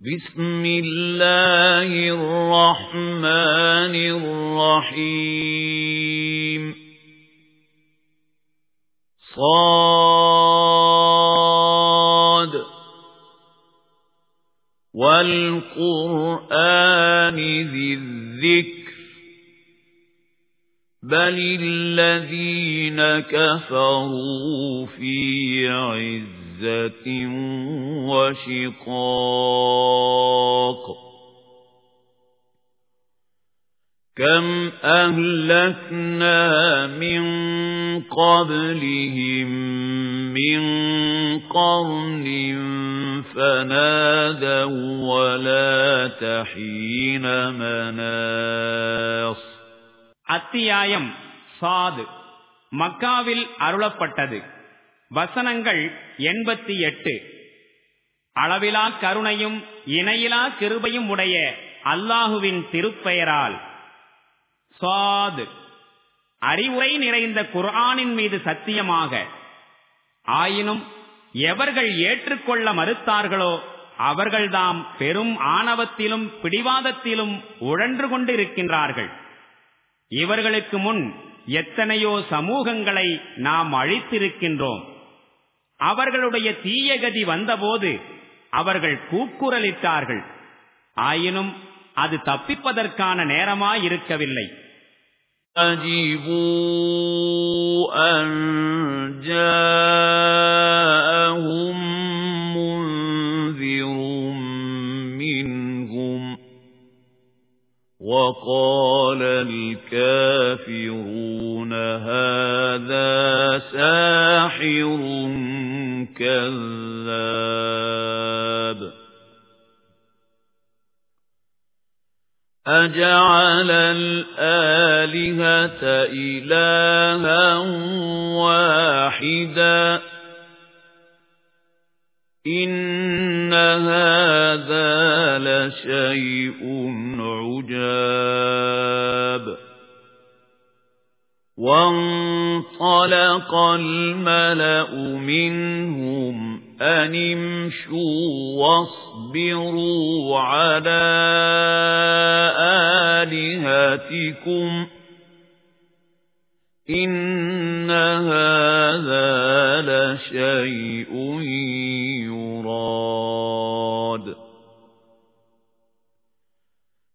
بسم الله الرحمن الرحيم. صاد. والقرآن ذي الذكر. بل الذين كفروا في عز عِزَّةٍ وَشِقَاقٍ كَمْ أَهْلَكْنَا مِنْ قَبْلِهِمْ مِنْ قَرْنٍ فَنَادَوْا وَلَا تَحِينَ مَنَاصٍ அத்தியாயம் சாது மக்காவில் அருளப்பட்டது வசனங்கள் எண்பத்தி எட்டு. அளவிலா கருணையும் இணையிலா கிருபையும் உடைய அல்லாஹுவின் திருப்பெயரால் சாது. அறிவுரை நிறைந்த குர்ஆனின் மீது சத்தியமாக ஆயினும் எவர்கள் ஏற்றுக்கொள்ள மறுத்தார்களோ அவர்கள்தாம் பெரும் ஆணவத்திலும் பிடிவாதத்திலும் உழன்று கொண்டிருக்கின்றார்கள். இவர்களுக்கு முன் எத்தனையோ சமூகங்களை நாம் அழித்திருக்கின்றோம். அவர்களுடைய தீயகதி வந்தபோது அவர்கள் கூக்குரலிட்டார்கள். ஆயினும் அது தப்பிப்பதற்கான நேரமாயிருக்கவில்லை أجيبوا أن جاءهم وقال الكافرون هذا ساحر كذاب. أجعل الآلهة إلها واحدا. إن هذا لشيء عجاب وانطلق الملأ منهم أن امشوا واصبروا على آلهتكم إن هذا لشيء يراد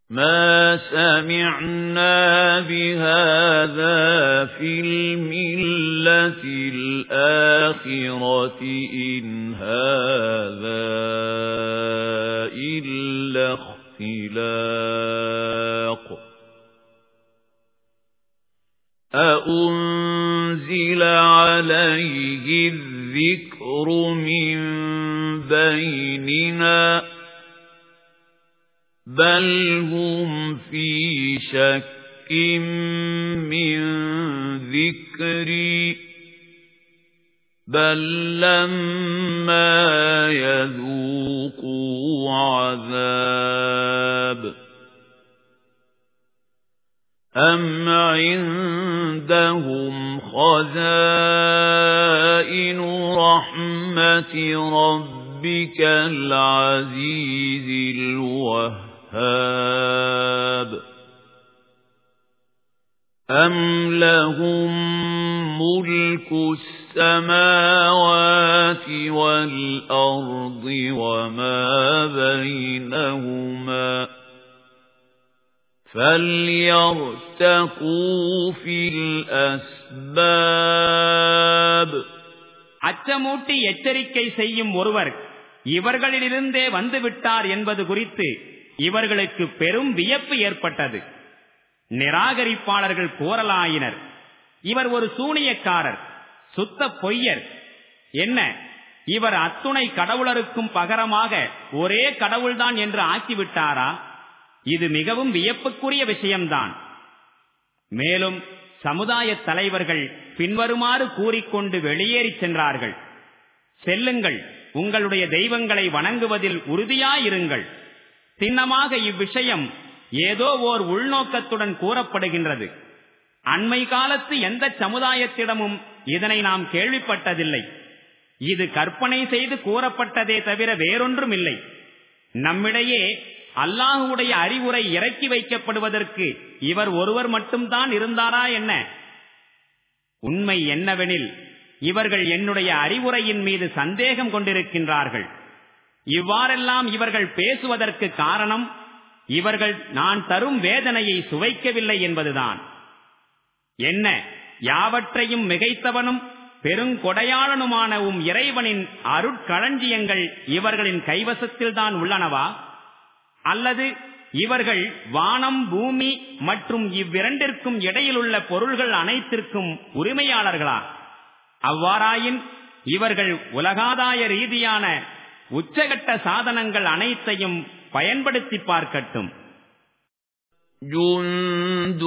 ما سمعنا بهذا في الملة الآخرة إن هذا إلا اختلاق. أأنزل عليه الذكر من بيننا بل هم في شك من ذكري بل لما يذوقوا عذاب أم عندهم خزائن رحمة ربك العزيز الوهاب الْوَهَّابِ أَمْ لَهُم مُلْكُ السَّمَاوَاتِ وَالْأَرْضِ وَمَا بَيْنَهُمَا فَلْيَرْتَقُوا فِي الْأَسْبَابِ அச்சமூட்டி எச்சரிக்கை செய்யும் ஒருவர் இவர்களிலிருந்தே வந்துவிட்டார் என்பது குறித்து இவர்களுக்கு பெரும் வியப்பு ஏற்பட்டது. நிராகரிப்பாளர்கள் கூறலாயினர் இவர் ஒரு சூனியக்காரர் சுத்த பொய்யர். என்ன? இவர் அத்துணை கடவுளருக்கும் பகரமாக ஒரே கடவுள்தான் என்று ஆக்கிவிட்டாரா? இது மிகவும் வியப்புக்குரிய விஷயம்தான். மேலும் சமுதாய தலைவர்கள் பின்வருமாறு கூறிக்கொண்டு வெளியேறி சென்றார்கள். செல்லுங்கள். உங்களுடைய தெய்வங்களை வணங்குவதில் உறுதியாயிருங்கள். சின்னமாக இவ்விஷயம் ஏதோ ஓர் உள்நோக்கத்துடன் கூறப்படுகின்றது. அண்மை காலத்து எந்த சமுதாயத்திடமும் இதனை நாம் கேள்விப்பட்டதில்லை. இது கற்பனை செய்து கூறப்பட்டதே தவிர வேறொன்றும் இல்லை நம்மிடையே அல்லாஹுடைய அறிவுரை இறக்கி வைக்கப்படுவதற்கு இவர் ஒருவர் மட்டும்தான் இருந்தாரா என்ன? உண்மை என்னவெனில் இவர்கள் என்னுடைய அறிவுரையின் மீது சந்தேகம் கொண்டிருக்கின்றார்கள். இவ்வாறெல்லாம் இவர்கள் பேசுவதற்கு காரணம் இவர்கள் நான் தரும் வேதனையை சுவைக்கவில்லை என்பதுதான். என்ன யாவற்றையும் மிகைத்தவனும் பெருங்கொடையாளனுமான உம் இறைவனின் அருட்களஞ்சியங்கள் இவர்களின் கைவசத்தில்தான் உள்ளனவா? அல்லது இவர்கள் வானம் பூமி மற்றும் இவ்விரண்டிற்கும் இடையிலுள்ள பொருள்கள் அனைத்திற்கும் உரிமையாளர்களா? அவ்வாறாயின் இவர்கள் உலகாதாய ரீதியான உச்சகட்ட சாதனங்கள் அனைத்தையும் பயன்படுத்தி பார்க்கட்டும் جند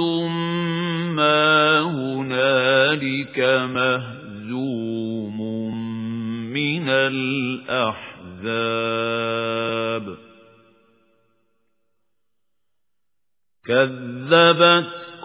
ما هنالك مهزوم من الأحزاب كذبت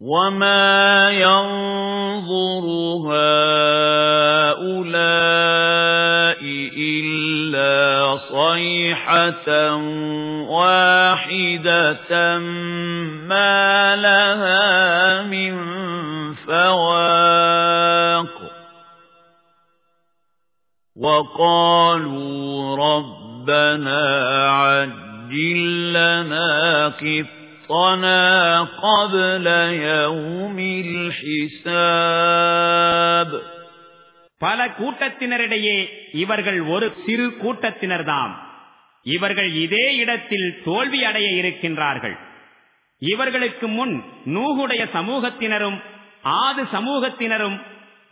وما ينظر هؤلاء إلا صيحة واحدة ما لها من فواق وقالوا ربنا عجل لنا قطنا قبل يوم الحساب பல கூட்டத்தினரிடையே இவர்கள் ஒரு சிறு கூட்டத்தினர்தாம் இவர்கள் இதே இடத்தில் தோல்வி அடைய இருக்கின்றார்கள் இவர்களுக்கு முன் நூகுடைய சமூகத்தினரும் ஆது சமூகத்தினரும்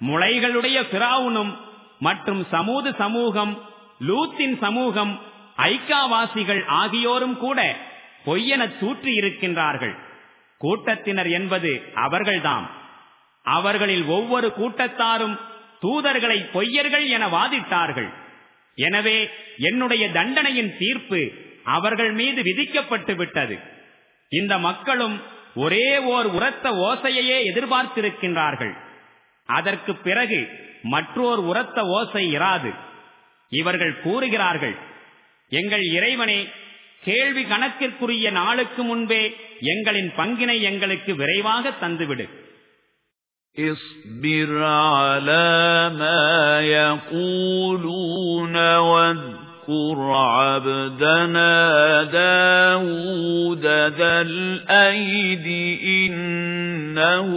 முளைகளுடைய பிராவுனும் மற்றும் சமூது சமூகம் லூத்தின் சமூகம் ஐக்காவாசிகள் ஆகியோரும் கூட பொய்யென தூற்றி இருக்கின்றார்கள். கூட்டத்தினர் என்பது அவர்கள்தாம். அவர்களில் ஒவ்வொரு கூட்டத்தாரும் தூதர்களை பொய்யர்கள் என வாதிட்டார்கள். எனவே என்னுடைய தண்டனையின் தீர்ப்பு அவர்கள் மீது விதிக்கப்பட்டு விட்டது. இந்த மக்களும் ஒரே ஓர் உரத்த ஓசையையே எதிர்பார்த்திருக்கின்றார்கள். அதற்கு பிறகு மற்றோர் உரத்த ஓசை இராது. இவர்கள் கூறுகிறார்கள் எங்கள் இறைவனே கேள்வி கணக்கிற்குரிய நாளுக்கு முன்பே எங்களின் பங்கினை எங்களுக்கு விரைவாக தந்துவிடு اصبر على ما يقولون واذكر عبدنا داود ذا الأيد إنه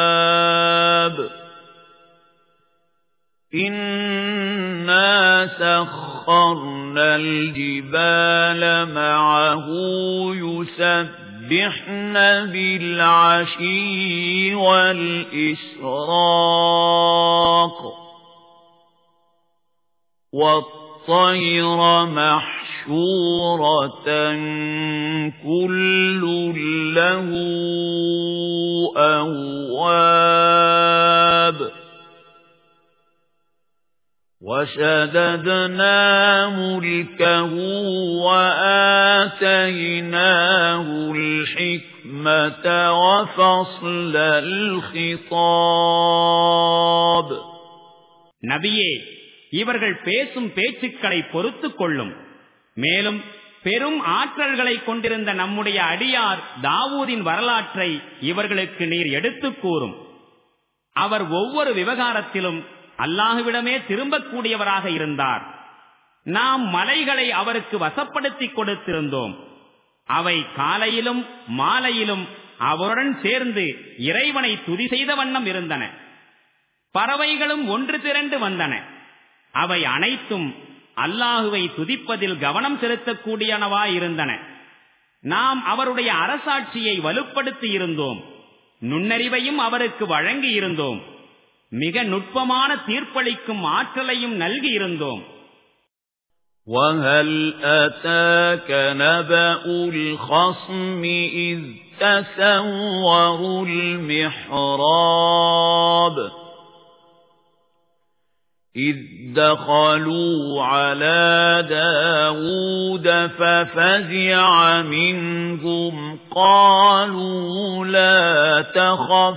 أواب إنا سخرنا الجبال معه يسبحن بالعشي والإشراق والطير محشورة كل له أواب وشددنا ملكه وآتيناه الحكمة وفصل الخطاب நபியே இவர்கள் பேசும் பேச்சுக்களை பொறுத்துக் கொள்ளும் மேலும் பெரும் ஆற்றல்களை கொண்டிருந்த நம்முடைய அடியார் தாவூதின் வரலாற்றை இவர்களுக்கு நீர் எடுத்துக் கூறும் அவர் ஒவ்வொரு விவகாரத்திலும் அல்லாஹுவிடமே திரும்பக்கூடியவராக இருந்தார். நாம் மலைகளை அவருக்கு வசப்படுத்தி கொடுத்திருந்தோம். அவை காலையிலும் மாலையிலும் அவருடன் சேர்ந்து இறைவனை துதி செய்த வண்ணம் இருந்தன. பறவைகளும் ஒன்று திரண்டு வந்தன. அவை அனைத்தும் அல்லாஹுவை துதிப்பதில் கவனம் செலுத்தக்கூடியனவாயிருந்தன. நாம் அவருடைய அரசாட்சியை வலுப்படுத்தி இருந்தோம் நுண்ணறிவையும் அவருக்கு வழங்கி இருந்தோம் மிக நுட்பமான தீர்ப்பளிக்கும் ஆற்றலையும் நல்கி இருந்தோம் وَهَلْ أَتَاكَ نَبَأُ الْخَصْمِ إِذْ تَسَوَّرُوا الْمِحْرَابَ إِذْ دَخَلُوا عَلَى دَاوُودَ فَفَزِعَ مِنْهُمْ قَالُوا لَا تَخَفْ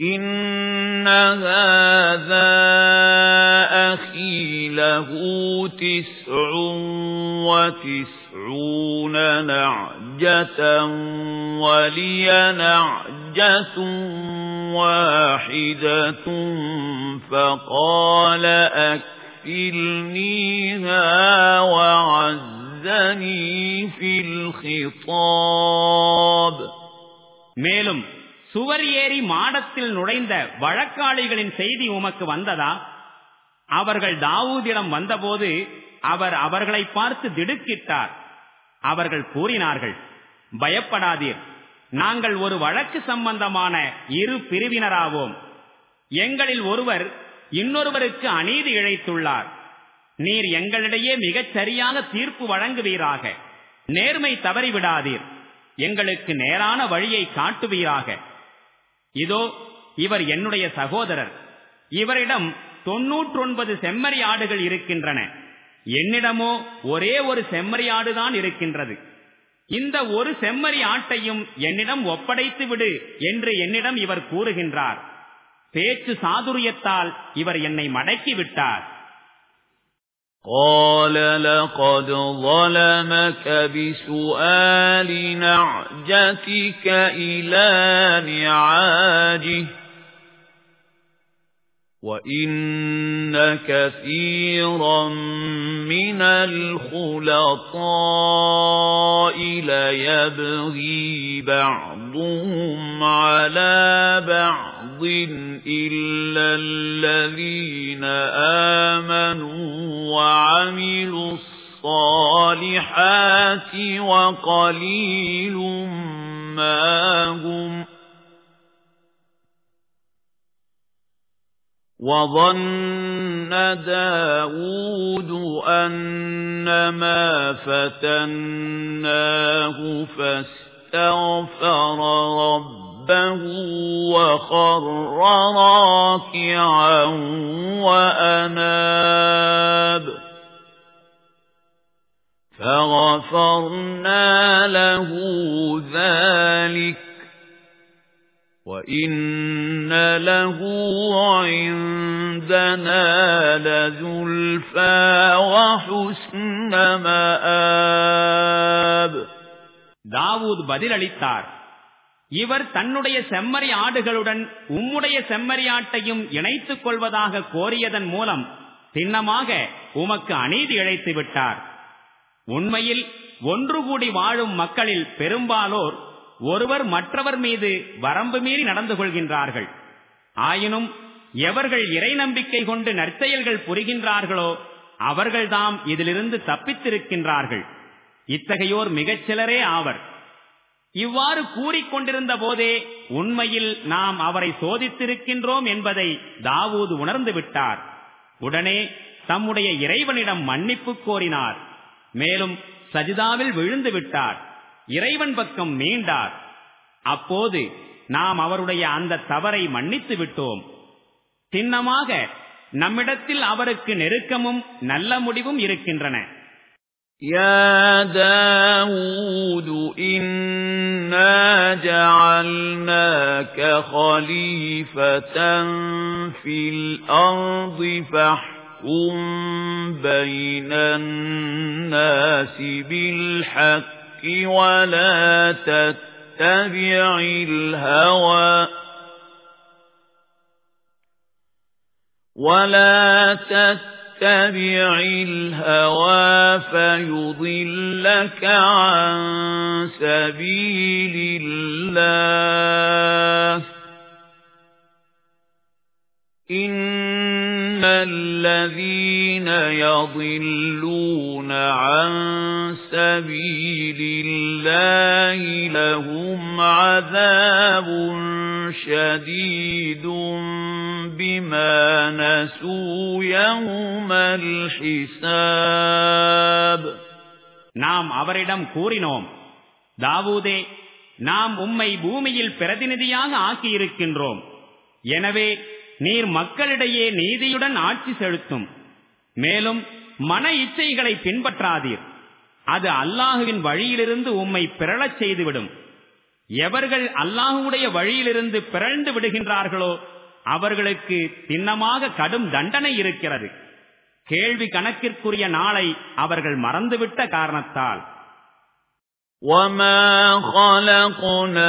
إِنَّ هَذَا أَخِي لَهُ تِسْعٌ وَتِسْعُونَ نَعْجَةً وَلِيَ نَعْجَةٌ واحدة فقال أكفلنيها وعزني في الخطاب மேலும் சுவர் ஏறி மாடத்தில் நுழைந்த வழக்காளிகளின் செய்தி உமக்கு வந்ததா? அவர்கள் தாவூதிடம் வந்தபோது அவர் அவர்களை பார்த்து திடுக்கிட்டார். அவர்கள் கூறினார்கள் பயப்படாதீர். நாங்கள் ஒரு வழக்கு சம்பந்தமான இரு பிரிவினராவோம். எங்களில் ஒருவர் இன்னொருவருக்கு அநீதி இழைத்துள்ளார். நீர் எங்களிடையே மிகச் சரியான தீர்ப்பு வழங்குவீராக. நேர்மை தவறிவிடாதீர். எங்களுக்கு நேரான வழியை காட்டுவீராக. இதோ இவர் என்னுடைய சகோதரர். இவரிடம் தொன்னூற்றொன்பது செம்மறி ஆடுகள் இருக்கின்றன. என்னிடமோ ஒரே ஒரு செம்மறி ஆடுதான் இருக்கின்றது. இந்த ஒரு செம்மறி ஆட்டையும் என்னிடம் ஒப்படைத்து விடு என்று என்னிடம் இவர் கூறுகின்றார். பேச்சு சாதுரியத்தால் இவர் என்னை மடக்கி விட்டார். قال لقد ظلمك بسؤال نعجتك إلى نعاجه وَإِنَّ كَثِيرًا مِنَ الْخُلَطَاءِ لَيَبْغِي بَعْضُهُمْ عَلَى بَعْضٍ إِلَّا الَّذِينَ آمَنُوا وَعَمِلُوا الصَّالِحَاتِ وَقَلِيلٌ مَا هُمْ وَظَنَّ دَاوُودُ أَنَّمَا فَتَنَّاهُ فَاسْتَغْفَرَ رَبَّهُ وَخَرَّ رَاكِعًا وَأَنَابَ فَغَفَرْنَا لَهُ ذَلِكَ وَإِنَّ لَهُ عِندَنَا لَزُلْفَى وَحُسْنَ مَآبٍ தாவூத் பதிலளித்தார் இவர் தன்னுடைய செம்மறி ஆடுகளுடன் உம்முடைய செம்மறி ஆட்டையும் இணைத்துக் கொள்வதாக கோரியதன் மூலம் சின்னமாக உமக்கு அநீதி இழைத்து விட்டார். உண்மையில் ஒன்று கூடி வாழும் மக்களில் பெரும்பாலோர் ஒருவர் மற்றவர் மீது வரம்பு மீறி நடந்து கொள்கின்றார்கள். ஆயினும் எவர்கள் இறை நம்பிக்கை கொண்டு நற்செயல்கள் புரிகின்றார்களோ அவர்கள்தாம் இதிலிருந்து தப்பித்திருக்கின்றார்கள். இத்தகையோர் மிகச் சிலரே ஆவர். இவ்வாறு கூறிக்கொண்டிருந்த போதே உண்மையில் நாம் அவரை சோதித்திருக்கின்றோம் என்பதை தாவூது உணர்ந்து விட்டார். உடனே தம்முடைய இறைவனிடம் மன்னிப்பு கோரினார். மேலும் சஜிதாவில் விழுந்து விட்டார். இறைவன் பக்கம் மீண்டார் அப்போது நாம் அவருடைய அந்த தவறை மன்னித்து விட்டோம். சின்னமாக நம்மிடத்தில் அவருக்கு நெருக்கமும் நல்ல முடிவும் இருக்கின்றன. يا داود إنا جعلناك خليفة في الأرض فاحكم بين الناس بالحق ولا تتبع الهوى ولا تتبع تتبع الهوى فيضلك عن سبيل الله. إن الذين يضلون عن سبيل الله لهم عذاب شديد بما نسوا يوم الحساب நாம் அவரிடம் கூறினோம் தாவூதே நாம் உம்மை பூமியில் பிரதிநிதியாக ஆக்கியிருக்கின்றோம் எனவே நீர் மக்களிடையே நீதியுடன் ஆட்சி செலுத்தும் மேலும் மன இச்சைகளை பின்பற்றாதீர் அது அல்லாஹுவின் வழியிலிருந்து உம்மை பிறழச் செய்துவிடும் எவர்கள் அல்லாஹுடைய வழியிலிருந்து பிறழ்ந்து விடுகின்றார்களோ அவர்களுக்கு சின்னமாக கடும் தண்டனை இருக்கிறது கேள்வி கணக்கிற்குரிய நாளை அவர்கள் மறந்துவிட்ட காரணத்தால் وَمَا خَلَقْنَا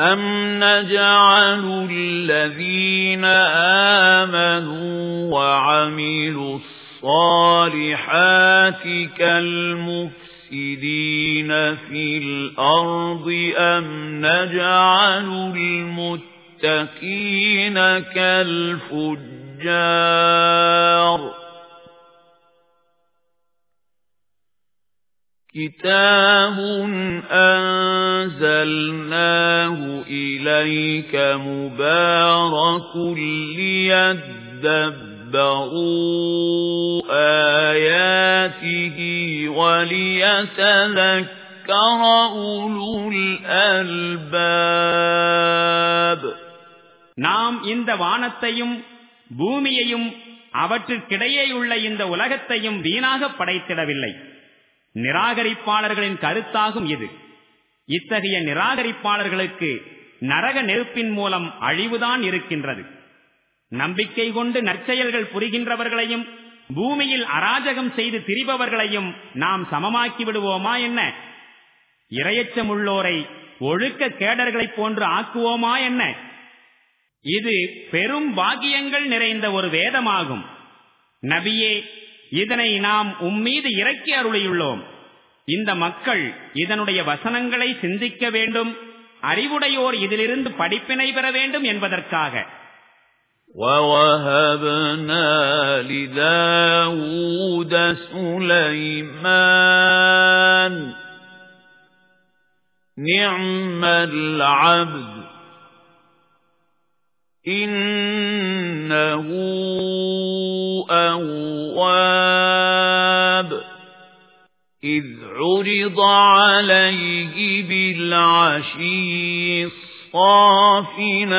أَمْ نَجْعَلُ الَّذِينَ آمَنُوا وَعَمِلُوا الصَّالِحَاتِ كَالْمُفْسِدِينَ فِي الْأَرْضِ أَمْ نَجْعَلُ الْمُتَّقِينَ كَالْفُجَّارِ كِتَابٌ أَنزَلْنَاهُ إِلَيْكَ مُبَارَكٌ لِيَدَّبَّرُوا آيَاتِهِ وَلِيَتَذَكَّرَ أُولُو الْأَلْبَابِ நாம் இந்த வானத்தையும் பூமியையும் அவற்றுக்கிடையேயுள்ள இந்த உலகத்தையும் வீணாக படைத்திடவில்லை நிராகரிப்பாளர்களின் கருத்தாகும் இது. இத்தகைய நிராகரிப்பாளர்களுக்கு நரக நெருப்பின் மூலம் அழிவுதான் இருக்கின்றது. நம்பிக்கை கொண்டு நற்செயல்கள் புரிகின்றவர்களையும் பூமியில் அராஜகம் செய்து திரிபவர்களையும் நாம் சமமாக்கி விடுவோமா என்ன? இரையச்சமுள்ளோரை ஒழுக்க கேடர்களைப் போன்று ஆக்குவோமா என்ன? இது பெரும் பாக்கியங்கள் நிறைந்த ஒரு வேதமாகும். நபியே இதனை நாம் உம்மீது இறக்கி அருளியுள்ளோம் இந்த மக்கள் இதனுடைய வசனங்களை சிந்திக்க வேண்டும் அறிவுடையோர் இதிலிருந்து படிப்பினை பெற வேண்டும் என்பதற்காக وَوَهَبْنَا لِدَاوُودَ سُلَيْمَانَ نِعْمَ الْعَبْدُ إِنَّهُ أَوَّابٌ إِذْ عُرِضَ عَلَيْهِ بِالْعَشِيِّ الصَّافِنَاتُ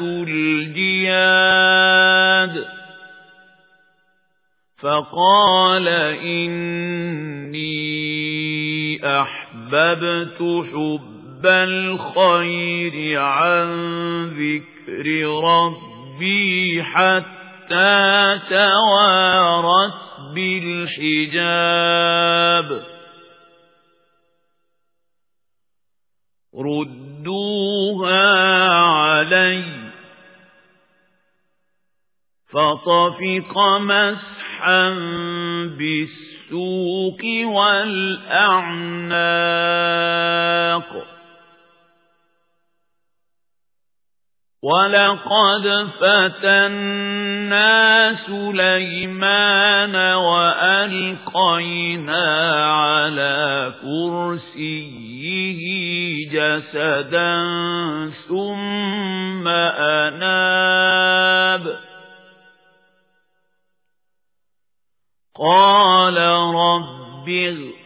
الْجِيَادُ فَقَالَ إِنِّي أَحْبَبْتُ حُبَّ الْخَيْرِ عَن ذِكْرِ رَبِّي حَتَّى تَوَارَتْ بِالْحِجَابِ رُدُّوهَا عَلَيَّ فَطَفِقَ مَسْحًا بِالسُّوقِ وَالْأَعْنَاقِ وَلَقَدْ فَتَنَّا سُلَيْمَانَ وَأَلْقَيْنَا عَلَى كُرْسِيِّهِ جَسَدًا ثُمَّ أَنَابَ قَالَ رَبِّ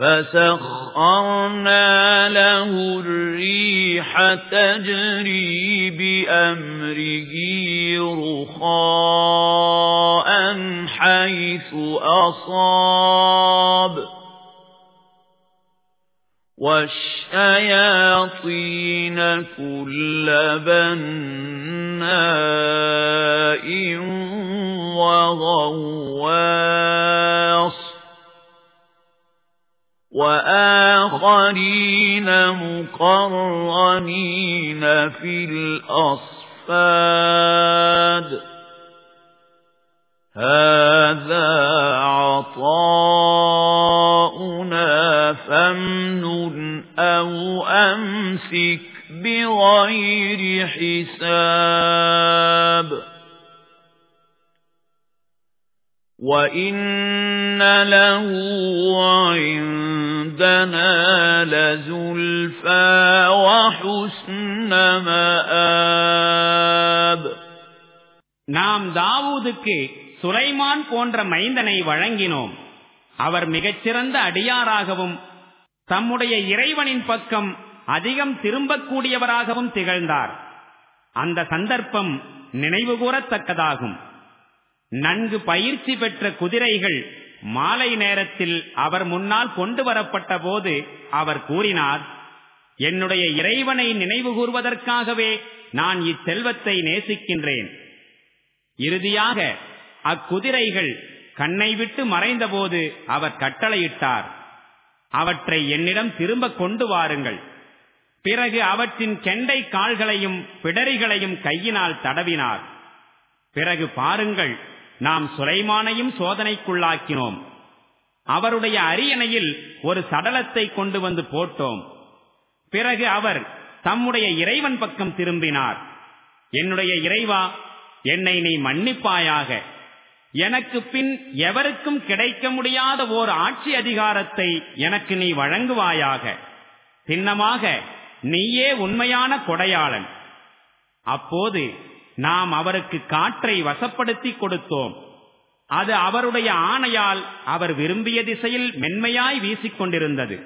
فَسَخَّرْنَا لَهُ الرِّيحَ تَجْرِي بِأَمْرِهِ رُخَاءً حَيْثُ أَصَابَ. وَالشَّيَاطِينَ كُلَّ بَنَّاءٍ وَغَوَّاصٍ. وَآخَرِينَ مُقَرَّنِينَ فِي الْأَصْفَادِ. هَذَا عَطَاؤُنَا فَامْنُنْ أَوْ أَمْسِكْ بِغَيْرِ حِسَابٍ. وَإِنَّ لَهُ عِندَنَا لَزُلْفَى وَحُسْنَ مَآبٍ நாம் தாவூதுக்கு சுலைமான் போன்ற மைந்தனை வழங்கினோம் அவர் மிகச்சிறந்த அடியாராகவும் தம்முடைய இறைவனின் பக்கம் அதிகம் திரும்பக்கூடியவராகவும் திகழ்ந்தார் அந்த சந்தர்ப்பம் நினைவுகூரத்தக்கதாகும் நன்கு பயிற்சி பெற்ற குதிரைகள் மாலை நேரத்தில் அவர் முன்னால் கொண்டு வரப்பட்ட போது அவர் கூறினார் என்னுடைய இறைவனை நினைவு கூறுவதற்காகவே நான் இச்செல்வத்தை நேசிக்கின்றேன். இறுதியாக அக்குதிரைகள் கண்ணை விட்டு மறைந்தபோது அவர் கட்டளையிட்டார் அவற்றை என்னிடம் திரும்ப கொண்டு வாருங்கள். பிறகு அவற்றின் கெண்டை கால்களையும் பிடரிகளையும் கையினால் தடவினார். பிறகு பாருங்கள் நாம் சுலைமானையும் சோதனைக்குள்ளாக்கினோம். அவருடைய அரியணையில் ஒரு சடலத்தை கொண்டு வந்து போட்டோம். பிறகு அவர் தம்முடைய இறைவன் பக்கம் திரும்பினார். என்னுடைய இறைவா என்னை நீ மன்னிப்பாயாக. எனக்கு பின் எவருக்கும் கிடைக்க முடியாத ஓர் ஆட்சி அதிகாரத்தை எனக்கு நீ வழங்குவாயாக. சின்னமாக நீயே உண்மையான கொடையாளன். அப்போது நாம் அவருக்கு காற்றை வசப்படுத்தி கொடுத்தோம். அது அவருடைய ஆணையால் அவர் விரும்பிய திசையில் மென்மையாய் வீசிக்கொண்டிருந்தது.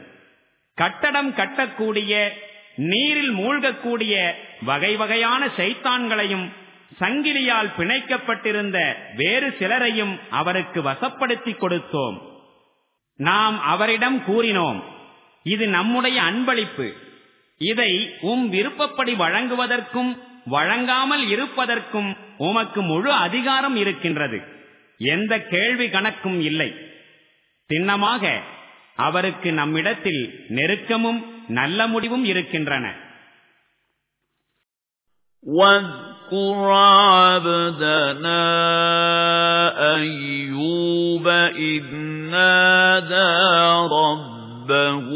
கட்டடம் கட்டக்கூடிய நீரில் மூழ்கக்கூடிய வகை வகையான சைத்தான்களையும் சங்கிலியால் பிணைக்கப்பட்டிருந்த வேறு சிலரையும் அவருக்கு வசப்படுத்தி கொடுத்தோம். நாம் அவரிடம் கூறினோம் இது நம்முடைய அன்பளிப்பு. இதை உம் விருப்பப்படி வழங்குவதற்கும் வழங்காமல் இருப்பதற்கும் உமக்கு முழு அதிகாரம் இருக்கின்றது எந்த கேள்வி கணக்கும் இல்லை சின்னமாக அவருக்கு நம்மிடத்தில் நெருக்கமும் நல்ல முடிவும் இருக்கின்றன واذكر عبدنا أيوب إذ نادى ربه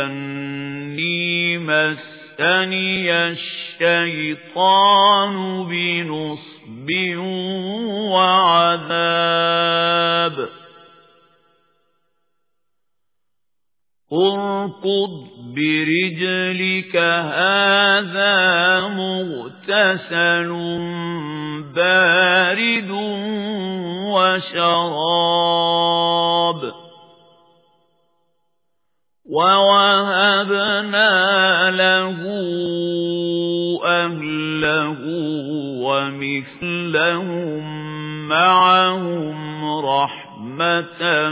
أني مس مَسَّنِيَ الشَّيْطَانُ بِنُصْبٍ وَعَذَابٍ اركض برجلك هذا مغتسل بارد وشراب وَوَهَبْنَا لَهُ أَهْلَهُ وَمِثْلَهُم مَّعَهُمْ رَحْمَةً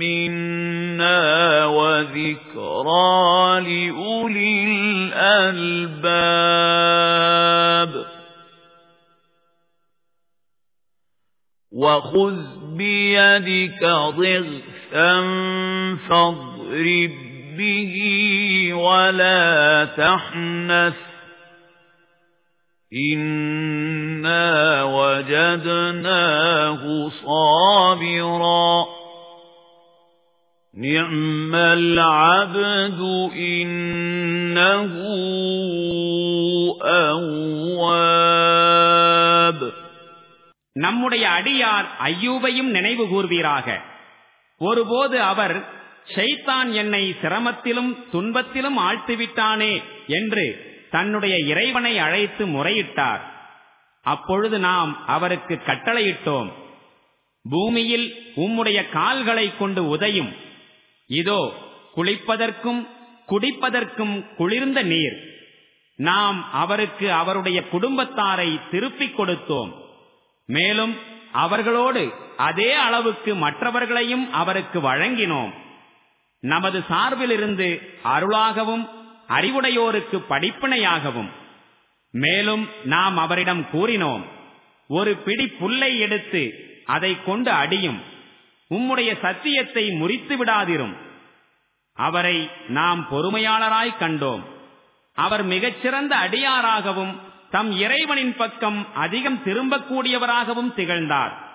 مِنَّا وَذِكْرَىٰ لِأُولِي الْأَلْبَابِ وَخُذْ بِيَدِكَ ضِغْثًا فَاضْرِبْ بِهِ وَلَا تَحْنَثْ إِنَّا وَجَدْنَاهُ صَابِرًا نِعْمَ الْعَبْدُ إِنَّهُ أَوَّابٌ நம்முடைய அடியார் ஐயூபையும் நினைவு கூர்வீராக ஒருபோது அவர் ஷைத்தான் என்னை சிரமத்திலும் துன்பத்திலும் ஆழ்த்திவிட்டானே என்று தன்னுடைய இறைவனை அழைத்து முறையிட்டார். அப்பொழுது நாம் அவருக்கு கட்டளையிட்டோம். பூமியில் உம்முடைய கால்களை கொண்டு உதையும். இதோ குளிப்பதற்கும் குடிப்பதற்கும் குளிர்ந்த நீர். நாம் அவருக்கு அவருடைய குடும்பத்தாரை திருப்பிக் கொடுத்தோம். மேலும் அவர்களோடு அதே அளவுக்கு மற்றவர்களையும் அவருக்கு வழங்கினோம். நமது சார்பிலிருந்து அருளாகவும் அறிவுடையோருக்கு படிப்பினையாகவும். மேலும் நாம் அவரிடம் கூறினோம் ஒரு பிடி புல்லை எடுத்து அதை கொண்டு அடியும். உம்முடைய சத்தியத்தை முறித்து விடாதிரும். அவரை நாம் பொறுமையாளராய் கண்டோம். அவர் மிகச்சிறந்த அடியாராகவும் தம் இறைவனின் பக்கம் அதிகம் திரும்பக்கூடியவராகவும் திகழ்ந்தார்.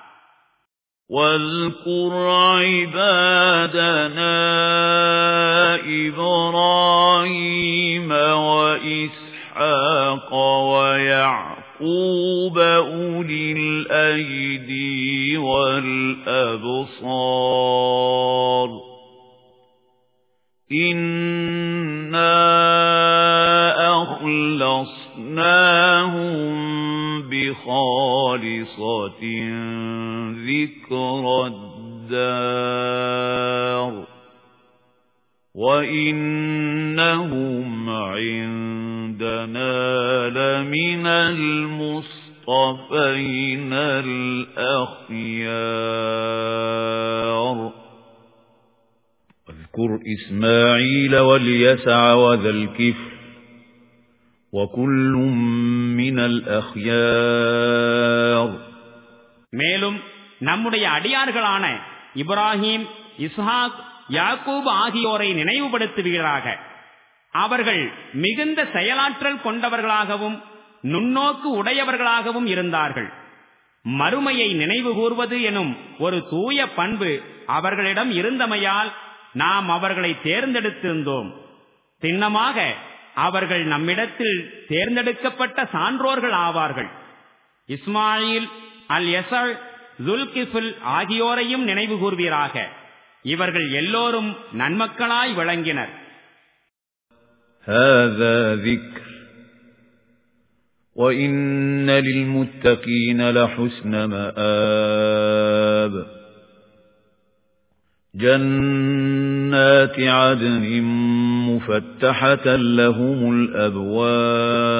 واذكر عبادنا إبراهيم وإسحاق ويعقوب أولي الأيدي والأبصار إِنَّا أَخْلَصْنَاهُم بِخَالِصَةٍ ذِكْرَى الدَّارِ وَإِنَّهُمْ عِندَنَا لَمِنَ الْمُصْطَفَيْنَ الْأَخْيَارِ واذكر إسماعيل واليسع وذا الكفر وكل من الأخيار மேலும் நம்முடைய அடியார்களான இப்ராஹிம் இஸ்ஹாக் யாக்கூப் ஆகியோரை நினைவுபடுத்துவீராக. அவர்கள் மிகுந்த செயலாற்றல் கொண்டவர்களாகவும் நுண்ணோக்கு உடையவர்களாகவும் இருந்தார்கள். மறுமையை நினைவு கூர்வது எனும் ஒரு தூய பண்பு அவர்களிடம் இருந்தமையால் நாம் அவர்களை தேர்ந்தெடுத்திருந்தோம். சின்னமாக அவர்கள் நம்மிடத்தில் தேர்ந்தெடுக்கப்பட்ட சான்றோர்கள் ஆவார்கள். இஸ்மாயில் அல் எசல் ஜுல்கிஃபுல் ஆகியோரையும் நினைவு கூர்வீராக இவர்கள் எல்லோரும் நன்மக்களாய் விளங்கினர் هذا ذكر وإن للمتقين لحسن مآب جنات عدن مفتحة لهم الأبواب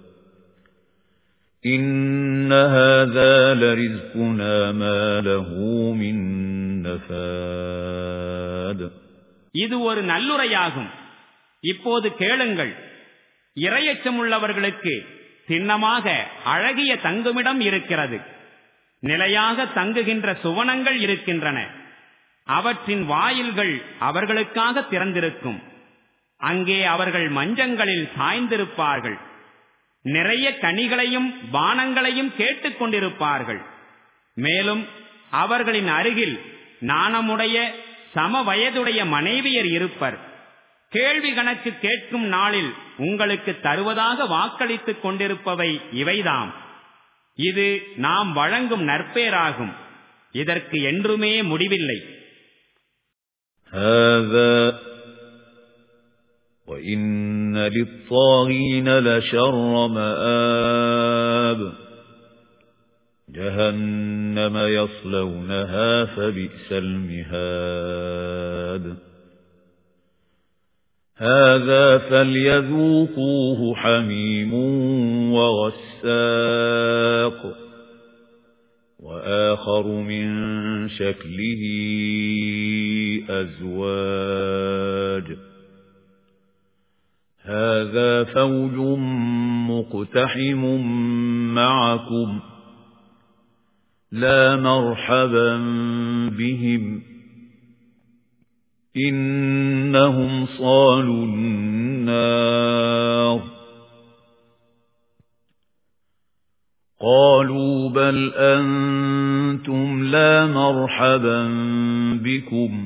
إن هذا لرزقنا ما له من نفاد இது ஒரு நல்லுரையாகும் இப்போது கேளுங்கள் இரையச்சமுள்ளவர்களுக்கு சின்னமாக அழகிய தங்குமிடம் இருக்கிறது நிலையாக தங்குகின்ற சுவனங்கள் இருக்கின்றன அவற்றின் வாயில்கள் அவர்களுக்காக திறந்திருக்கும் அங்கே அவர்கள் மஞ்சங்களில் சாய்ந்திருப்பார்கள் நிறைய கனிகளையும் பானங்களையும் கேட்டுக் கொண்டிருப்பார்கள். மேலும் அவர்களின் அருகில் நாணமுடைய சம வயதுடைய மனைவியர் இருப்பர். கேள்வி கணக்கு கேட்கும் நாளில் உங்களுக்கு தருவதாக வாக்களித்துக் கொண்டிருப்பவை இவைதாம். இது நாம் வழங்கும் நற்பேராகும் இதற்கு என்றுமே முடிவில்லை. وإن للطاغين لشر مآب جهنم يصلونها فبئس المهاد هذا فليذوقوه حميم وغساق وآخر من شكله أزواج هذا فوج مقتحم معكم لا مرحبا بهم إنهم صالوا النار قالوا بل أنتم لا مرحبا بكم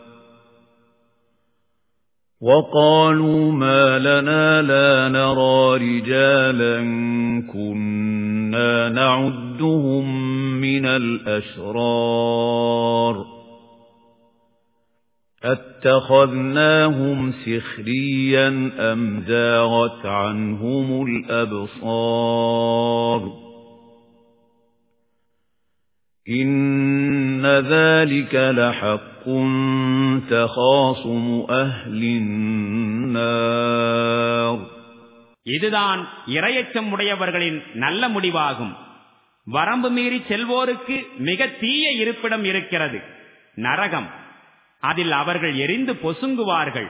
وقالوا ما لنا لا نرى رجالا كنا نعدهم من الأشرار. أَتَّخَذْنَاهُمْ سِخْرِيًّا أَمْ زَاغَتْ عَنْهُمُ الْأَبْصَارُ؟ إِنَّ ذَلِكَ لَحَقٌّ. تَخَاصُمُ أَهْلِ النَّارِ இதுதான் இரையச்சம் உடையவர்களின் நல்ல முடிவாகும் வரம்பு மீறி செல்வோருக்கு மிக தீய இருப்பிடம் இருக்கிறது நரகம் அதில் அவர்கள் எரிந்து பொசுங்குவார்கள்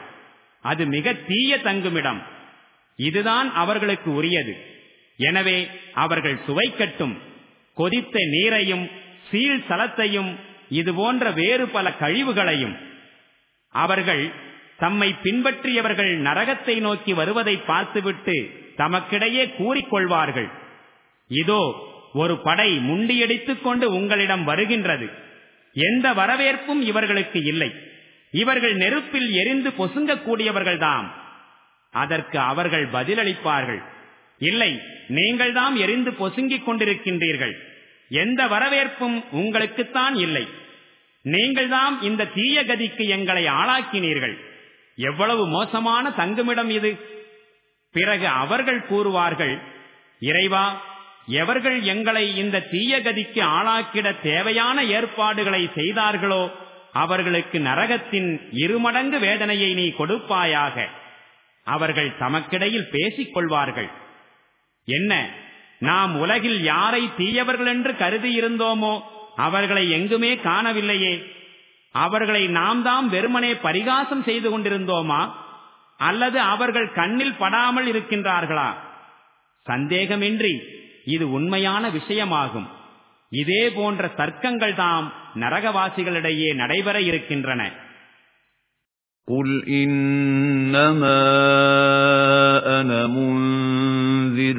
அது மிக தீய தங்குமிடம் இதுதான் அவர்களுக்கு உரியது எனவே அவர்கள் சுவைக்கட்டும் கொதித்த நீரையும் சீல் சலத்தையும் இது போன்ற வேறு பல கழிவுகளையும் அவர்கள் தம்மை பின்பற்றியவர்கள் நரகத்தை நோக்கி வருவதை பார்த்துவிட்டு தமக்கிடையே கூறிக்கொள்வார்கள். இதோ ஒரு படை முண்டியடித்துக் கொண்டு உங்களிடம் வருகின்றது. எந்த வரவேற்பும் இவர்களுக்கு இல்லை. இவர்கள் நெருப்பில் எரிந்து பொசுங்கக்கூடியவர்கள்தாம். அதற்கு அவர்கள் பதிலளிப்பார்கள். இல்லை நீங்கள்தான் எரிந்து பொசுங்கிக் கொண்டிருக்கின்றீர்கள். எந்த வரவேற்பும் உங்களுக்குத்தான் இல்லை. நீங்கள்தான் இந்த தீய கதிக்கு எங்களை ஆளாக்கினீர்கள். எவ்வளவு மோசமான தங்குமிடம் இது. பிறகு அவர்கள் கூறுவார்கள் இறைவா எவர்கள் எங்களை இந்த தீய கதிக்கு ஆளாக்கிட தேவையான ஏற்பாடுகளை செய்தார்களோ அவர்களுக்கு நரகத்தின் இருமடங்கு வேதனையை நீ கொடுப்பாயாக. அவர்கள் தமக்கிடையில் பேசிக் கொள்வார்கள் என்ன? நாம் உலகில் யாரை தீயவர்கள் என்று கருதி இருந்தோமோ அவர்களை எங்குமே காணவில்லையே அவர்களை நாம் தாம் வெறுமனே பரிகாசம் செய்து கொண்டிருந்தோமா அல்லது அவர்கள் கண்ணில் படாமல் இருக்கின்றார்களா சந்தேகமின்றி இது உண்மையான விஷயமாகும் இதே போன்ற தர்க்கங்கள் தாம் நரகவாசிகளிடையே நடைபெற இருக்கின்றன قُلْ إِنَّمَا أَنَا مُنذِرٌ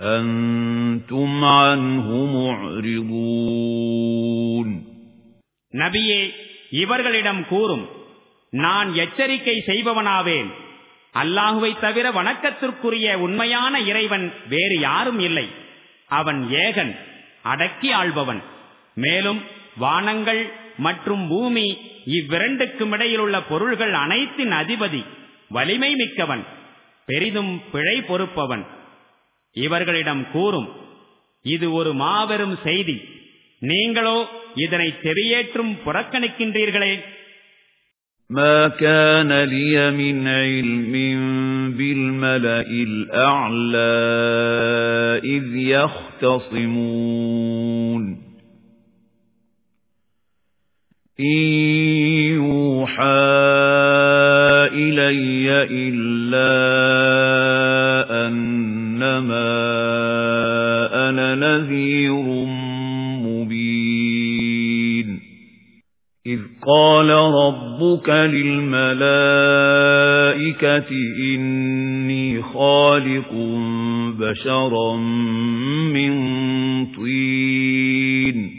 أَنْتُمْ عَنْهُ مُعْرِضُونَ நபியே இவர்களிடம் கூறும் நான் எச்சரிக்கை செய்பவனாவேன் அல்லாஹுவை தவிர வணக்கத்திற்குரிய உண்மையான இறைவன் வேறு யாரும் இல்லை அவன் ஏகன் அடக்கி ஆள்பவன் மேலும் வானங்கள் மற்றும் பூமி இவ்விரண்டுக்கும் இடையிலுள்ள பொருள்கள் அனைத்தின் அதிபதி வலிமை மிக்கவன் பெரிதும் பிழை பொறுப்பவன் இவர்களிடம் கூறும் இது ஒரு மாபெரும் செய்தி நீங்களோ இதனை செவியேற்றும் புறக்கணிக்கின்றீர்களே ما كان لي من علم بالملأ الأعلى إذ يختصمون إن يوحى إِلَيَّ إِلَّا أَنَّمَا أَنَا نَذِيرٌ مُبِينٌ إِذْ قَالَ رَبُّكَ لِلْمَلَائِكَةِ إِنِّي خَالِقٌ بَشَرًا مِنْ طِينٍ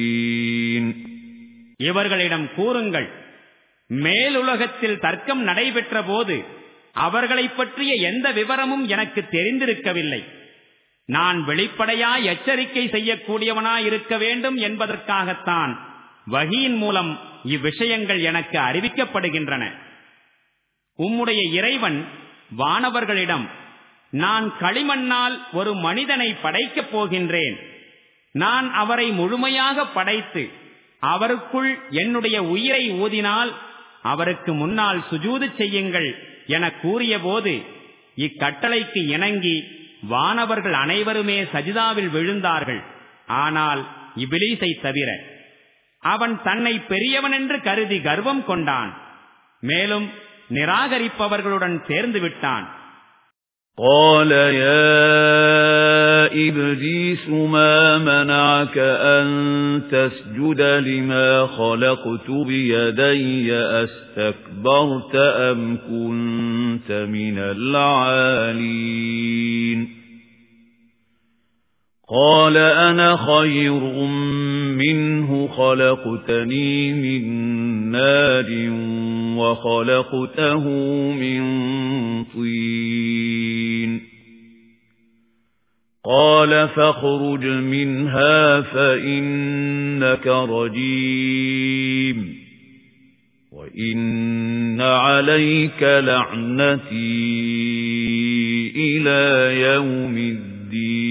இவர்களிடம் கூறுங்கள். மேலுலகத்தில் தர்க்கம் நடைபெற்ற போது அவர்களை பற்றிய எந்த விவரமும் எனக்கு தெரிந்திருக்கவில்லை. நான் வெளிப்படையாய் எச்சரிக்கை செய்யக்கூடியவனாய் இருக்க வேண்டும் என்பதற்காகத்தான் வகியின் மூலம் இவ்விஷயங்கள் எனக்கு அறிவிக்கப்படுகின்றன. உம்முடைய இறைவன் வானவர்களிடம் நான் களிமண்ணால் ஒரு மனிதனை படைக்கப் போகின்றேன். நான் அவரை முழுமையாக படைத்து அவருக்குள் என்னுடைய உயிரை ஊதினால் அவருக்கு முன்னால் சுஜூது செய்யுங்கள் என கூறியபோது இக்கட்டளைக்கு இணங்கி வானவர்கள் அனைவருமே சஜிதாவில் விழுந்தார்கள். ஆனால் இபிலீசை தவிர அவன் தன்னை பெரியவன் என்று கருதி கர்வம் கொண்டான். மேலும் நிராகரிப்பவர்களுடன் சேர்ந்து விட்டான். قال يا إبليس ما منعك أن تسجد لما خلقت بيدي؟ أستكبرت أم كنت من العالين؟ قال أنا خير منه خلقتني من نار وخلقته من طين. قال فاخرج منها فإنك رجيم. وإن عليك لعنتي إلى يوم الدين.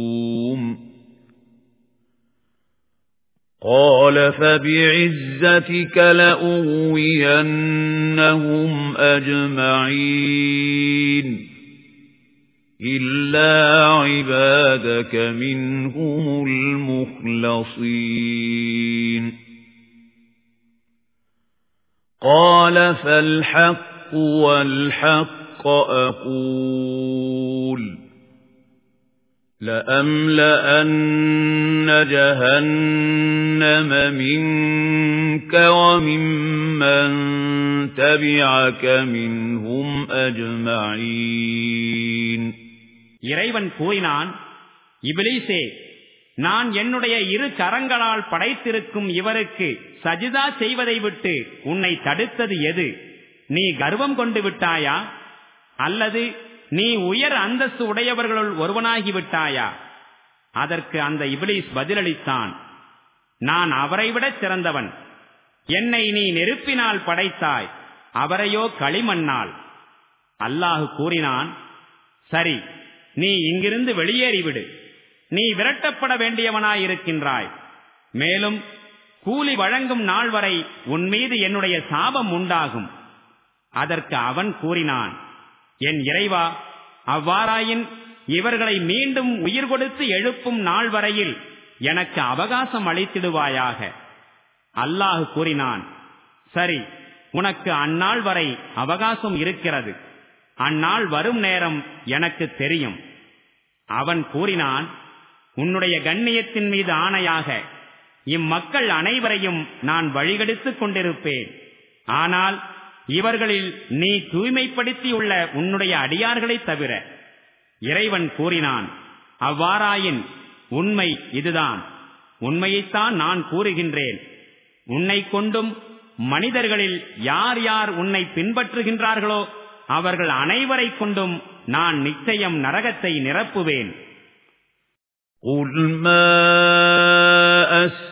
قال فبعزتك لأغوينهم أجمعين إِلَّا عِبَادَكَ مِنْهُمُ الْمُخْلَصِينَ قَالَ فَالْحَقُّ وَالْحَقَّ أَقُولُ لَأَمْلَأَنَّ جَهَنَّمَ مِنكَ وَمِمَّن تَبِعَكَ مِنْهُمْ أَجْمَعِينَ இறைவன் கூறினான் இபிலீசே நான் என்னுடைய இரு கரங்களால் படைத்திருக்கும் இவருக்கு சஜிதா செய்வதை விட்டு உன்னை தடுத்தது எது நீ கர்வம் கொண்டு விட்டாயா அல்லது நீ உயர் அந்தஸ்து உடையவர்களுள் ஒருவனாகிவிட்டாயா அதற்கு அந்த இபிலிஸ் பதிலளித்தான் நான் அவரை விட சிறந்தவன். என்னை நீ நெருப்பினால் படைத்தாய் அவரையோ களிமண்ணால். அல்லாஹு கூறினான் சரி நீ இங்கிருந்து வெளியேறிவிடு. நீ விரட்டப்பட வேண்டியவனாயிருக்கின்றாய். மேலும் கூலி வழங்கும் நாள் வரை உன் மீது என்னுடைய சாபம் உண்டாகும். அதற்கு அவன் கூறினான் என் இறைவா அவ்வாறாயின் இவர்களை மீண்டும் உயிர் கொடுத்து எழுப்பும் நாள் வரையில் எனக்கு அவகாசம் அளித்திடுவாயாக. அல்லாஹு கூறினான் சரி உனக்கு அந்நாள் வரை அவகாசம் இருக்கிறது. அந்நாள் வரும் நேரம் எனக்கு தெரியும். அவன் கூறினான் உன்னுடைய கண்ணியத்தின் மீது ஆணையாக இம்மக்கள் அனைவரையும் நான் வழிகெடுத்துக் கொண்டிருப்பேன். ஆனால் இவர்களில் நீ தூய்மைப்படுத்தியுள்ள உன்னுடைய அடியார்களை தவிர இறைவன் கூறினான் அவ்வாறாயின் உண்மை இதுதான். உண்மையைத்தான் நான் கூறுகின்றேன். உன்னை கொண்டும் மனிதர்களில் யார் யார் உன்னை பின்பற்றுகின்றார்களோ அவர்கள் அனைவரை கொண்டும் நான் நிச்சயம் நரகத்தை நிரப்புவேன்.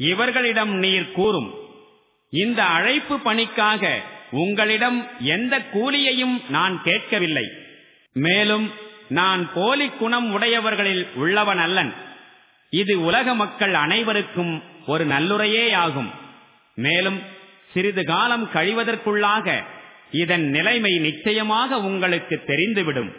இவர்களிடம் நீர் கூறும். இந்த அழைப்பு பணிக்காக உங்களிடம் எந்த கூலியையும் நான் கேட்கவில்லை. மேலும் நான் போலி குணம் உடையவர்களில் உள்ளவன் அல்லன் இது உலக மக்கள் அனைவருக்கும் ஒரு நல்லுரையேயாகும். மேலும் சிறிது காலம் கழிவதற்குள்ளாக இதன் நிலைமை நிச்சயமாக உங்களுக்கு தெரிந்துவிடும்.